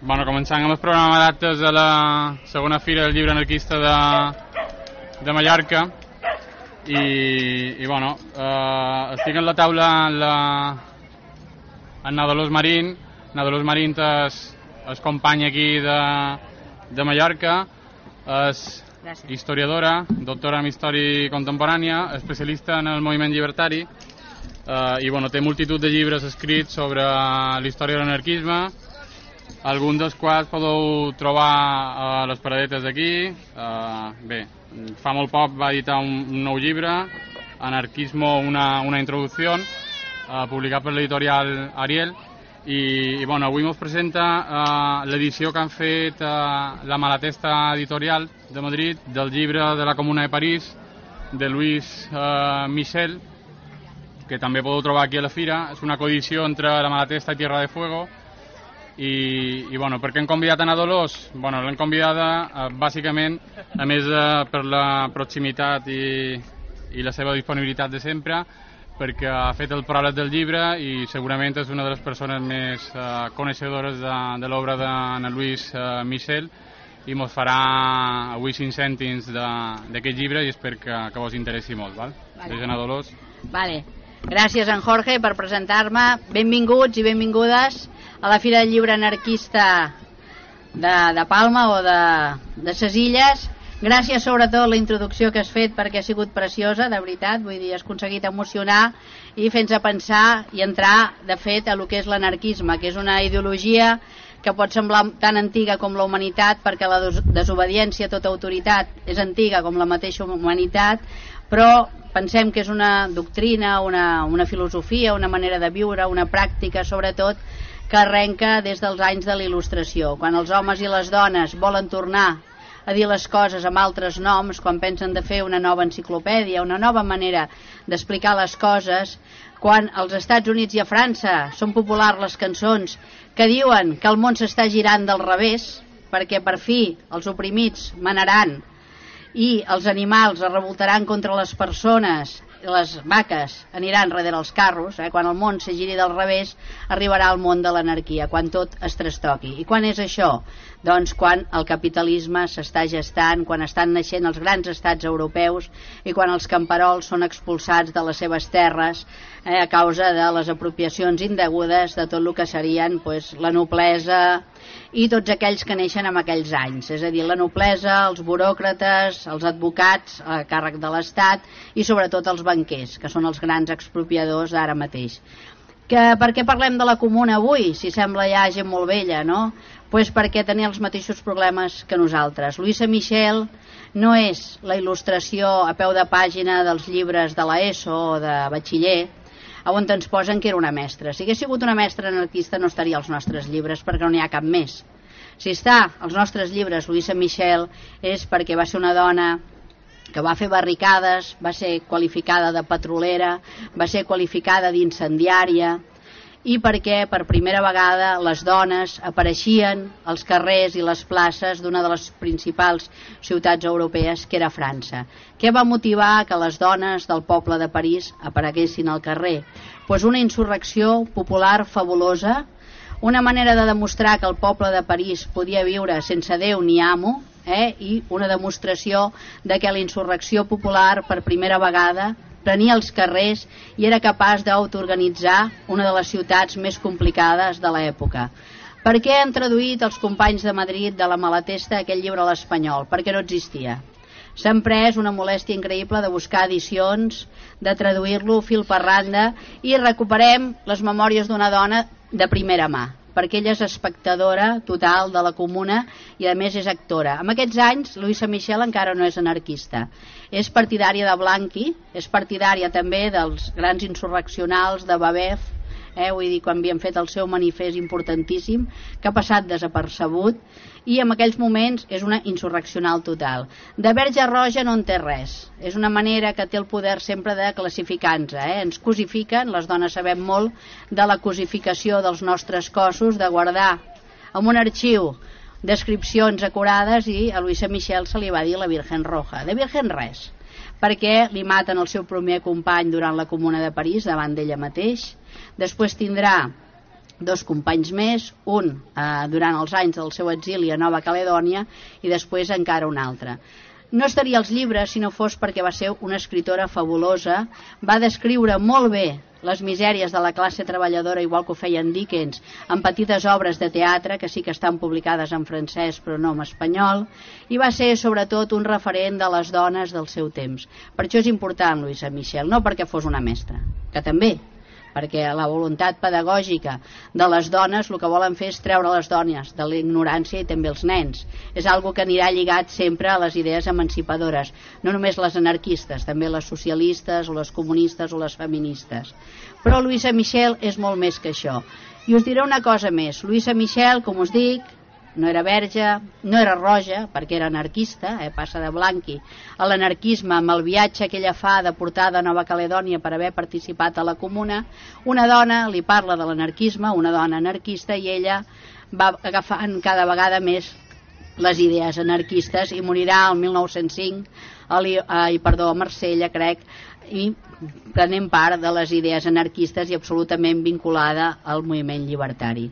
bueno, començant amb el programa d'actes de la segona fira del llibre anarquista de, de Mallorca. I, i bueno, eh, estic en la taula en, la, en Nadalós Marín. Nadalós Marín és, és company aquí de, de Mallorca. És Gràcies. historiadora, doctora en història contemporània, especialista en el moviment llibertari. Eh, i bueno, té multitud de llibres escrits sobre la història de l'anarquisme alguns dels quals podeu trobar a les paradetes d'aquí. Uh, bé, fa molt poc va editar un, un nou llibre, Anarquismo, una, una introducció, uh, publicat per l'editorial Ariel, i, i bueno, avui ens presenta uh, l'edició que han fet uh, la Malatesta Editorial de Madrid del llibre de la Comuna de París de Luis uh, Michel que també podeu trobar aquí a la fira és una coedició entre la Malatesta i Tierra de Fuego i, i bueno, per què hem convidat a Dolors? Bueno, l'hem convidada eh, bàsicament, a més eh, per la proximitat i, i la seva disponibilitat de sempre, perquè ha fet el pròleg del llibre i segurament és una de les persones més eh, coneixedores de, de l'obra d'Anna Luis eh, Michel i mos farà avui cinc cèntims d'aquest llibre i espero que, que vos interessi molt. Val? Vale. Des de Dolors. Vale. Gràcies, en Jorge, per presentar-me. Benvinguts i benvingudes a la Fira del Llibre Anarquista de, de Palma o de, de ses Illes. Gràcies sobretot a la introducció que has fet perquè ha sigut preciosa, de veritat, vull dir, has aconseguit emocionar i fer-nos pensar i entrar, de fet, a lo que és l'anarquisme, que és una ideologia que pot semblar tan antiga com la humanitat perquè la des desobediència a tota autoritat és antiga com la mateixa humanitat però pensem que és una doctrina, una, una filosofia, una manera de viure, una pràctica sobretot que arrenca des dels anys de la il·lustració quan els homes i les dones volen tornar a dir les coses amb altres noms quan pensen de fer una nova enciclopèdia, una nova manera d'explicar les coses, quan als Estats Units i a França són populars les cançons que diuen que el món s'està girant del revés, perquè per fi els oprimits manaran i els animals es revoltaran contra les persones les vaques aniran darrere els carros, eh? quan el món se giri del revés arribarà al món de l'anarquia, quan tot es trastoqui. I quan és això? Doncs quan el capitalisme s'està gestant, quan estan naixent els grans estats europeus i quan els camperols són expulsats de les seves terres eh, a causa de les apropiacions indegudes de tot el que serien pues, la noblesa i tots aquells que neixen en aquells anys, és a dir, la noblesa, els buròcrates, els advocats a càrrec de l'Estat i sobretot els banquers, que són els grans expropiadors d'ara mateix. Que, per què parlem de la comuna avui, si sembla ja gent molt vella, no? Pues perquè tenia els mateixos problemes que nosaltres. Luisa Michel no és la il·lustració a peu de pàgina dels llibres de l'ESO o de batxiller, on ens posen que era una mestra. Si hagués sigut una mestra anarquista no estaria als nostres llibres perquè no n'hi ha cap més. Si està als nostres llibres Luisa Michel és perquè va ser una dona que va fer barricades, va ser qualificada de petrolera, va ser qualificada d'incendiària, i perquè per primera vegada les dones apareixien als carrers i les places d'una de les principals ciutats europees, que era França. Què va motivar que les dones del poble de París apareguessin al carrer? Pues una insurrecció popular fabulosa, una manera de demostrar que el poble de París podia viure sense Déu ni amo, eh? i una demostració de que la insurrecció popular per primera vegada prenia els carrers i era capaç d'autoorganitzar una de les ciutats més complicades de l'època. Per què han traduït els companys de Madrid de la Malatesta aquest llibre a l'espanyol? Perquè no existia. S'ha pres una molèstia increïble de buscar edicions, de traduir-lo fil per randa i recuperem les memòries d'una dona de primera mà perquè ella és espectadora total de la comuna i a més és actora. En aquests anys Luisa Michel encara no és anarquista. És partidària de Blanqui, és partidària també dels grans insurreccionals de Babef, eh, vull dir, quan havien fet el seu manifest importantíssim, que ha passat desapercebut, i en aquells moments és una insurreccional total. De verge roja no en té res, és una manera que té el poder sempre de classificar-nos, eh? ens cosifiquen, les dones sabem molt de la cosificació dels nostres cossos, de guardar en un arxiu descripcions acurades i a Luisa Michel se li va dir la Virgen Roja. De Virgen res, perquè li maten el seu primer company durant la Comuna de París davant d'ella mateix. Després tindrà dos companys més, un eh, durant els anys del seu exili a Nova Caledònia i després encara un altre. No estaria als llibres si no fos perquè va ser una escritora fabulosa, va descriure molt bé les misèries de la classe treballadora igual que ho feien Dickens en petites obres de teatre que sí que estan publicades en francès però no en espanyol i va ser sobretot un referent de les dones del seu temps. Per això és important Luisa Michel no perquè fos una mestra, que també perquè la voluntat pedagògica de les dones el que volen fer és treure les dones de la ignorància i també els nens. És algo que anirà lligat sempre a les idees emancipadores, no només les anarquistes, també les socialistes o les comunistes o les feministes. Però Luisa Michel és molt més que això. I us diré una cosa més. Luisa Michel, com us dic, no era verge, no era roja, perquè era anarquista, eh, passa de blanqui a l'anarquisme amb el viatge que ella fa de portar de Nova Caledònia per haver participat a la comuna, una dona li parla de l'anarquisme, una dona anarquista, i ella va agafant cada vegada més les idees anarquistes i morirà el 1905 a, a, perdó, a Marsella, crec, i prenent part de les idees anarquistes i absolutament vinculada al moviment llibertari.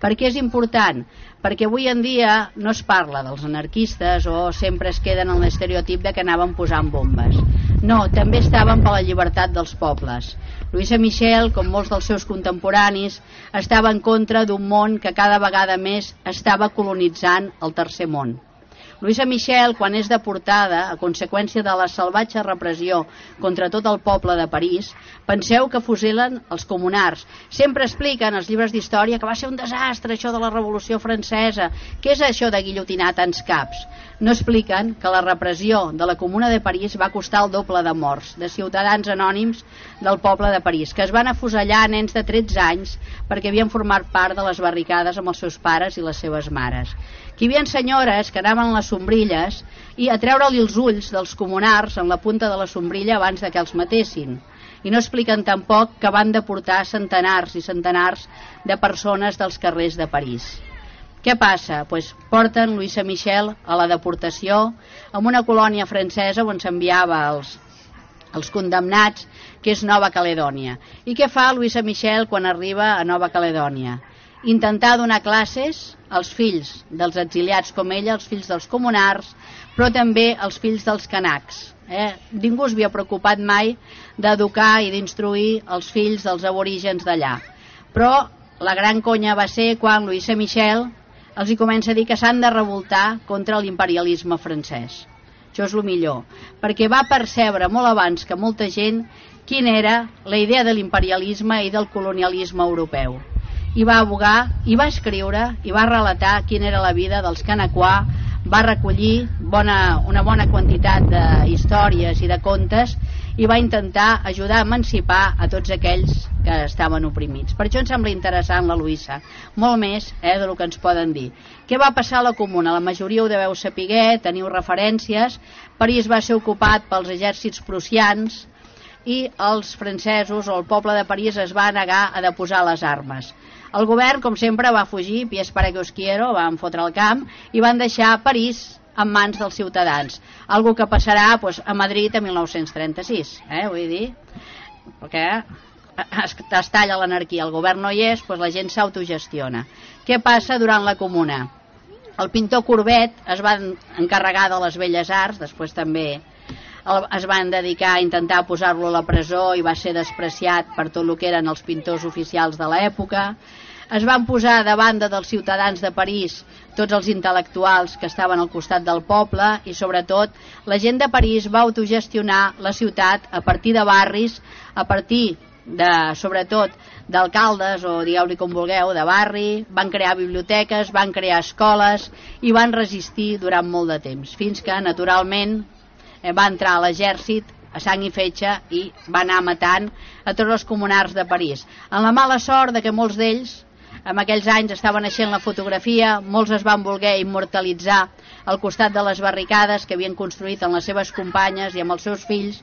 Per què és important? Perquè avui en dia no es parla dels anarquistes o sempre es queden en l'estereotip de que anaven posant bombes. No, també estaven per la llibertat dels pobles. Luisa Michel, com molts dels seus contemporanis, estava en contra d'un món que cada vegada més estava colonitzant el tercer món. Luisa Michel, quan és deportada a conseqüència de la salvatge repressió contra tot el poble de París, penseu que fusilen els comunars. Sempre expliquen els llibres d'història que va ser un desastre això de la Revolució Francesa. Què és això de guillotinar tants caps? No expliquen que la repressió de la Comuna de París va costar el doble de morts, de ciutadans anònims del poble de París, que es van afusellar nens de 13 anys perquè havien format part de les barricades amb els seus pares i les seves mares que hi havia senyores que anaven a les sombrilles i a treure-li els ulls dels comunars en la punta de la sombrilla abans de que els matessin. I no expliquen tampoc que van deportar centenars i centenars de persones dels carrers de París. Què passa? Pues porten Luisa Michel a la deportació en una colònia francesa on s'enviava els, els condemnats, que és Nova Caledònia. I què fa Luisa Michel quan arriba a Nova Caledònia? Intentar donar classes als fills dels exiliats com ella, als fills dels comunars, però també als fills dels canacs. Eh? Ningú es havia preocupat mai d'educar i d'instruir els fills dels aborígens d'allà. Però la gran conya va ser quan Luisa Michel els hi comença a dir que s'han de revoltar contra l'imperialisme francès. Això és el millor, perquè va percebre molt abans que molta gent quina era la idea de l'imperialisme i del colonialisme europeu i va abogar, i va escriure, i va relatar quina era la vida dels Canaquà, va recollir bona, una bona quantitat de històries i de contes i va intentar ajudar a emancipar a tots aquells que estaven oprimits. Per això ens sembla interessant la Luisa, molt més eh, del que ens poden dir. Què va passar a la comuna? La majoria ho deveu saber, teniu referències. París va ser ocupat pels exèrcits prussians i els francesos o el poble de París es va negar a deposar les armes. El govern, com sempre, va fugir, pies para que os quiero, van fotre el camp i van deixar París en mans dels ciutadans. Algo que passarà pues, a Madrid a 1936, eh, vull dir, perquè es, es talla l'anarquia, el govern no hi és, pues la gent s'autogestiona. Què passa durant la comuna? El pintor Corbet es va encarregar de les belles arts, després també es van dedicar a intentar posar-lo a la presó i va ser despreciat per tot el que eren els pintors oficials de l'època. Es van posar de banda dels ciutadans de París tots els intel·lectuals que estaven al costat del poble i sobretot la gent de París va autogestionar la ciutat a partir de barris, a partir de, sobretot d'alcaldes o digueu-li com vulgueu, de barri, van crear biblioteques, van crear escoles i van resistir durant molt de temps, fins que naturalment eh, va entrar a l'exèrcit a sang i fetge i va anar matant a tots els comunars de París. En la mala sort de que molts d'ells en aquells anys estava naixent la fotografia, molts es van voler immortalitzar al costat de les barricades que havien construït amb les seves companyes i amb els seus fills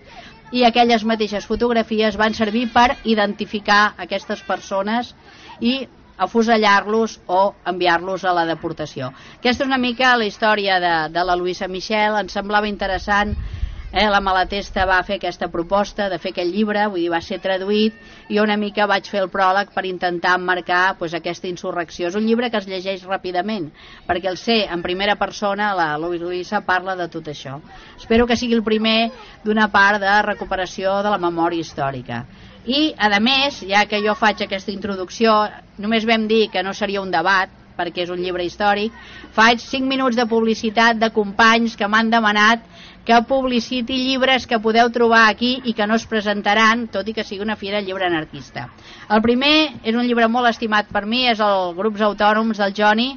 i aquelles mateixes fotografies van servir per identificar aquestes persones i afusellar-los o enviar-los a la deportació. Aquesta és una mica la història de, de la Luisa Michel, ens semblava interessant eh, la Malatesta va fer aquesta proposta de fer aquest llibre, vull dir, va ser traduït i una mica vaig fer el pròleg per intentar marcar pues, aquesta insurrecció. És un llibre que es llegeix ràpidament, perquè el sé en primera persona, la Luisa parla de tot això. Espero que sigui el primer d'una part de recuperació de la memòria històrica. I, a més, ja que jo faig aquesta introducció, només vam dir que no seria un debat, perquè és un llibre històric, faig 5 minuts de publicitat de companys que m'han demanat que publiciti llibres que podeu trobar aquí i que no es presentaran, tot i que sigui una fira llibre anarquista. El primer és un llibre molt estimat per mi, és el Grups Autònoms del Joni,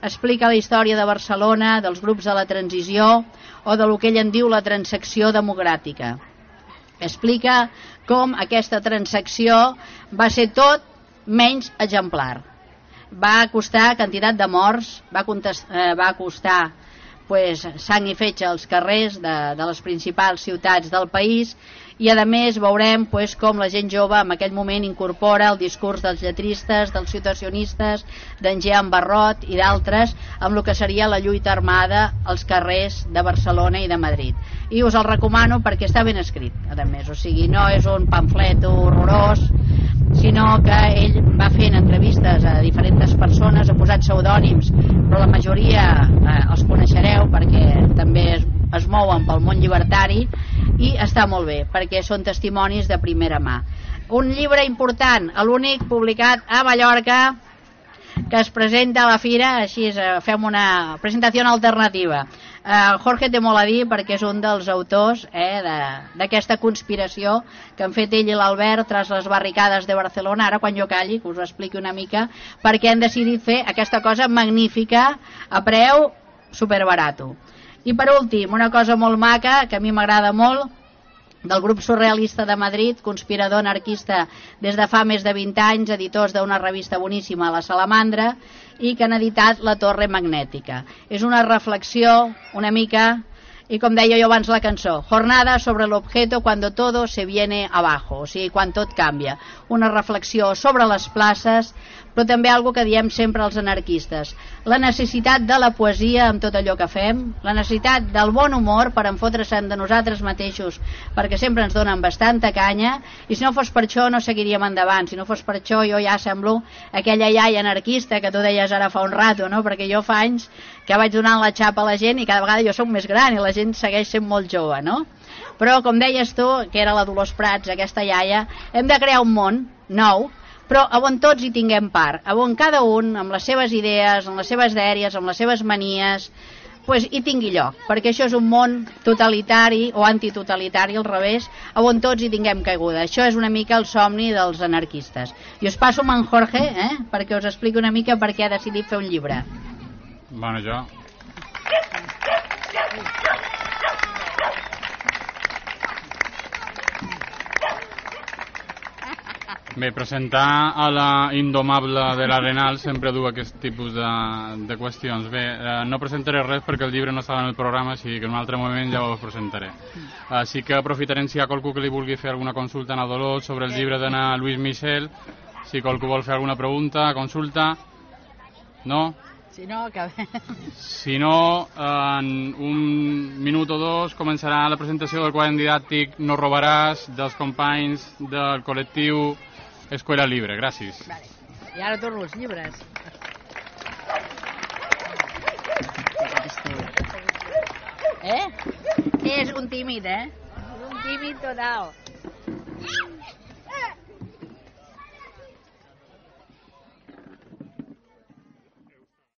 explica la història de Barcelona, dels grups de la transició o de lo que ell en diu la transacció democràtica. Explica com aquesta transacció va ser tot menys exemplar. Va costar quantitat de morts, va, eh, va costar pues, sang i fetge als carrers de, de les principals ciutats del país i a més veurem pues, com la gent jove en aquell moment incorpora el discurs dels lletristes, dels situacionistes, d'en Jean Barrot i d'altres amb el que seria la lluita armada als carrers de Barcelona i de Madrid. I us el recomano perquè està ben escrit, a més, o sigui, no és un pamflet horrorós, sinó que ell va fent entrevistes a diferents persones, ha posat pseudònims, però la majoria eh, els coneixereu perquè també es, es mouen pel món llibertari i està molt bé, perquè són testimonis de primera mà. Un llibre important, l'únic publicat a Mallorca, que es presenta a la fira, així eh, fem una presentació alternativa. Uh, Jorge té molt a dir perquè és un dels autors eh, d'aquesta conspiració que han fet ell i l'Albert tras les barricades de Barcelona, ara quan jo calli, que us ho expliqui una mica, perquè han decidit fer aquesta cosa magnífica a preu superbarato. I per últim, una cosa molt maca, que a mi m'agrada molt, del grup surrealista de Madrid, conspirador anarquista des de fa més de 20 anys, editors d'una revista boníssima, La Salamandra, i que han editat La Torre Magnètica. És una reflexió una mica i com deia jo abans la cançó, jornada sobre l'objeto cuando todo se viene abajo, o sigui, quan tot canvia. Una reflexió sobre les places, però també algo que diem sempre als anarquistes. La necessitat de la poesia amb tot allò que fem, la necessitat del bon humor per enfotre-se'n de nosaltres mateixos, perquè sempre ens donen bastanta canya, i si no fos per això no seguiríem endavant, si no fos per això jo ja semblo aquella iaia anarquista que tu deies ara fa un rato, no? perquè jo fa anys que vaig donant la xapa a la gent i cada vegada jo sóc més gran i la gent segueix sent molt jove, no? Però, com deies tu, que era la Dolors Prats, aquesta iaia, hem de crear un món nou però on tots hi tinguem part, on cada un, amb les seves idees, amb les seves dèries, amb les seves manies, pues, hi tingui lloc, perquè això és un món totalitari o antitotalitari al revés, on tots hi tinguem caiguda. Això és una mica el somni dels anarquistes. I us passo amb en Jorge, eh, perquè us expliqui una mica per què ha decidit fer un llibre. Bueno, jo... Bé, presentar a la indomable de l'Arenal sempre du aquest tipus de, de qüestions. Bé, eh, no presentaré res perquè el llibre no estava en el programa, així que en un altre moment ja ho presentaré. Així que aprofitarem si hi ha qualcú que li vulgui fer alguna consulta a Dolors sobre el llibre d'anar Lluís Michel, si qualcú vol fer alguna pregunta, consulta. No? Si no, acabem. Si no, en un minut o dos començarà la presentació del quadern didàctic No robaràs dels companys del col·lectiu Escuela Libre, gràcies. Vale. I ara torno els llibres. Eh? És un tímid, eh? Un tímid total.